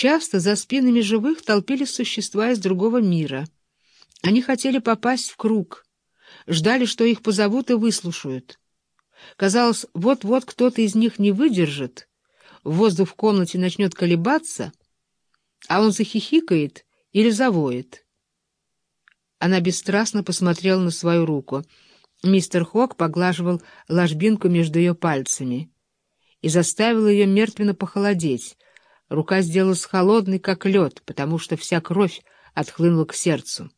Часто за спинами живых толпились существа из другого мира. Они хотели попасть в круг, ждали, что их позовут и выслушают. Казалось, вот-вот кто-то из них не выдержит, воздух в комнате начнет колебаться, а он захихикает или завоет. Она бесстрастно посмотрела на свою руку. Мистер Хок поглаживал ложбинку между ее пальцами и заставил ее мертвенно похолодеть. Рука сделалась холодной, как лед, потому что вся кровь отхлынула к сердцу.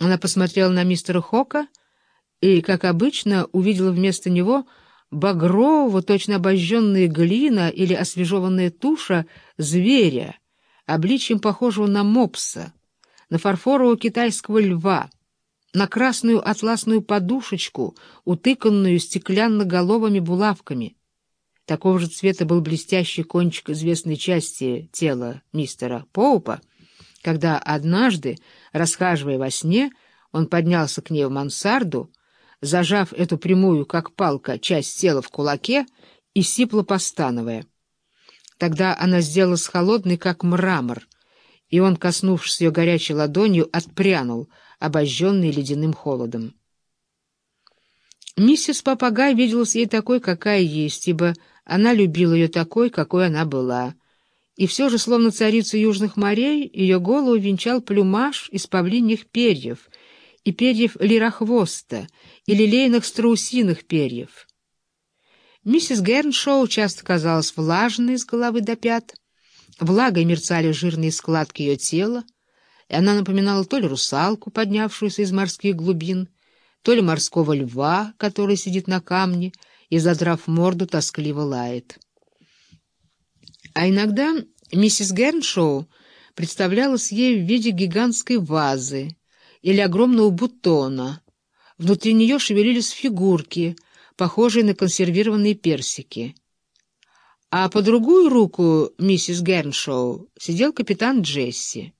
Она посмотрела на мистера Хока и, как обычно, увидела вместо него багрового, точно обожженная глина или освежеванная туша зверя, обличьем похожего на мопса, на фарфорового китайского льва, на красную атласную подушечку, утыканную стеклянно-головыми булавками. Такого же цвета был блестящий кончик известной части тела мистера Поупа, когда однажды, расхаживая во сне, он поднялся к ней в мансарду, зажав эту прямую, как палка, часть тела в кулаке и сипло постановая. Тогда она сделалась холодной, как мрамор, и он, коснувшись ее горячей ладонью, отпрянул, обожженный ледяным холодом. Миссис Попагай виделась ей такой, какая есть, ибо она любила ее такой, какой она была. И все же, словно царица южных морей, ее голову венчал плюмаж из павлиньих перьев и перьев лирохвоста, и лилейных страусиных перьев. Миссис Герншоу часто казалась влажной с головы до пят. Влагой мерцали жирные складки ее тела, и она напоминала то ли русалку, поднявшуюся из морских глубин, то ли морского льва, который сидит на камне и, задрав морду, тоскливо лает. А иногда миссис Герншоу представлялась ей в виде гигантской вазы или огромного бутона. Внутри нее шевелились фигурки, похожие на консервированные персики. А по другую руку миссис Герншоу сидел капитан Джесси.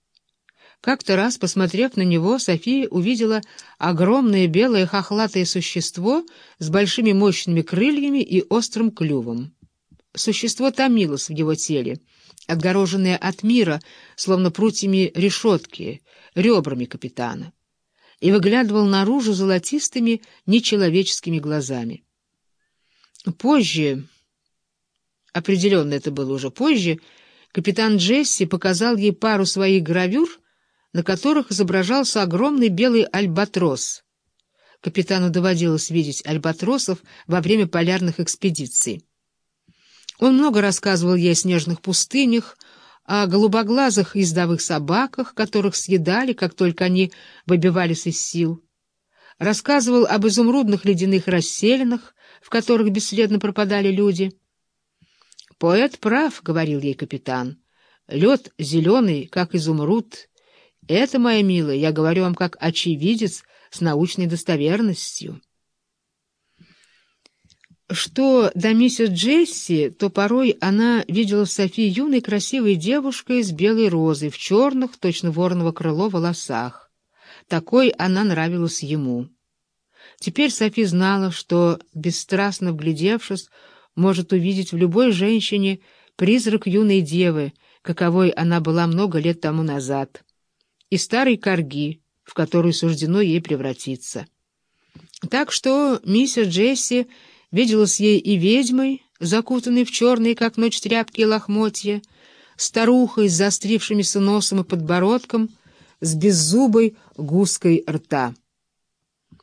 Как-то раз, посмотрев на него, София увидела огромное белое хохлатое существо с большими мощными крыльями и острым клювом. Существо томилось в его теле, отгороженное от мира, словно прутьями решетки, ребрами капитана, и выглядывал наружу золотистыми, нечеловеческими глазами. Позже, определенно это было уже позже, капитан Джесси показал ей пару своих гравюр, на которых изображался огромный белый альбатрос. Капитану доводилось видеть альбатросов во время полярных экспедиций. Он много рассказывал ей о снежных пустынях, о голубоглазых ездовых собаках, которых съедали, как только они выбивались из сил. Рассказывал об изумрудных ледяных расселинах, в которых бесследно пропадали люди. «Поэт прав», — говорил ей капитан. «Лед зеленый, как изумруд, это, моя милая, я говорю вам как очевидец с научной достоверностью. Что до миссис Джесси, то порой она видела в юной красивой девушкой с белой розой в черных, точно вороного крыло, волосах. Такой она нравилась ему. Теперь Софи знала, что, бесстрастно вглядевшись, может увидеть в любой женщине призрак юной девы, каковой она была много лет тому назад и старой корги, в которую суждено ей превратиться. Так что миссис Джесси виделась ей и ведьмой, закутанной в черные, как ночь, тряпки и лохмотья, старухой с заострившимися носом и подбородком, с беззубой гуской рта.